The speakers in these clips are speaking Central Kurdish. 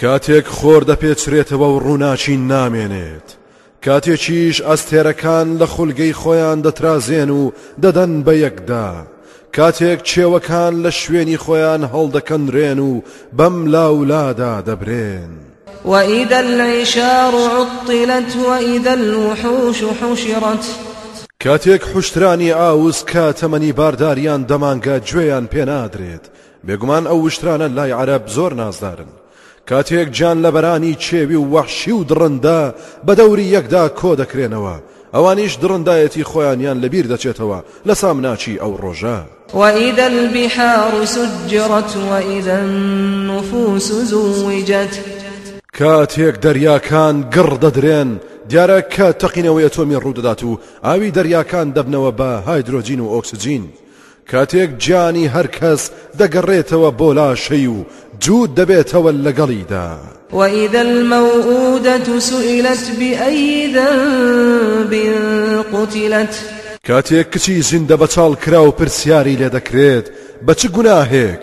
کاتێک خۆر دەپێچرێتەوە و ڕووناکی نامێنێت، کاتێکیش ئەستێرەکان لە خولگەی خۆیان دەترازێن و دەدەن بە یەکدا، کاتێک کێوەکان لە شوێنی خۆیان هەڵدەکەنرێن و بەم لاولادا دەبرێن. وإذا العشار عطلت وإذا الوحوش حشرت کاتێک حوشترانی ئاوس کە تەمەنی بارداریان دەمانگە گوێیان پێنادرێت، بێگومان ئەو وشترانە لای عەرەب زۆر نازدارن. کاتێک گیانلەبەرانی کێوی و وەحشی و دڕندە بە دەوری یەکدا کۆ دەکرێنەوە، ئەوانیش دڕندایەتی خۆیانیان لە بیر دەچێتەوە لە سامناکی ئەو ڕۆژە. وَإِذَا الْبِحَارُ سُجِّرَتْ وَإِذَا النُّفُوسُ زُوِّجَتْ. کاتێک دەریاکان گڕ دەدرێن، دیارە کە تەقینەوەی ئەتۆمی ڕوو دەدات و ئاوی دەریاکان دەبنەوە بە هایدرۆجین و ئۆکسجین. کاتێک گیانی هەرکەس دەگەڕێتەوە بۆ لاشەی و جووت دەبێتەوە لەگەڵیدا. وإذا الموءودة سئلت بأي ذنب قتلت کاتێک کچی زیندەبەچاڵکراو پرسیاری لێدەکرێت بە چ گوناهێک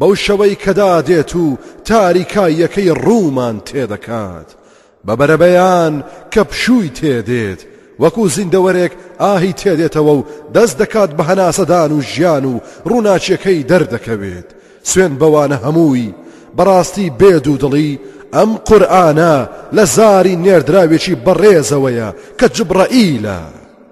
بەو شەوەی کە دادێت و تاریکاییەکەی ڕوومان تێدەکات، بە بەرەبەیان کە پشووی تێدێت، وەکو زیندەوەرێک ئاهی تێدێتەوە و دەست دەکات بە هەناسەدان و ژیان و ڕووناکیەکەی دەردەکەوێت، سوێند بەوانە هەمووی، بەڕاستی بێ دوودڵی ئەم قورئانە لە زاری نێردراوێکی بەڕێزەوەیە کە جبرەئیلە.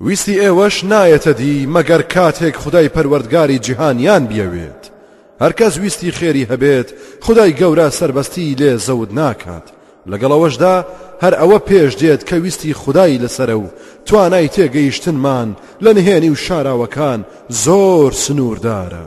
ویستی ئێوەش نایەتە دی مەگەر کاتێک خودای پەروەردگاری جیهانیان بیەوێت، هەرکەس ویستی خێری هەبێت خودای گەورە سەربەستی لێ زەوت ناکات، لەگەڵ ئەوەشدا هەر ئەوە پێش دێت کە ویستی خودای لەسەرە و توانای تێگەیشتنمان لە نهێنی و شاراوەکان زۆر سنووردارە.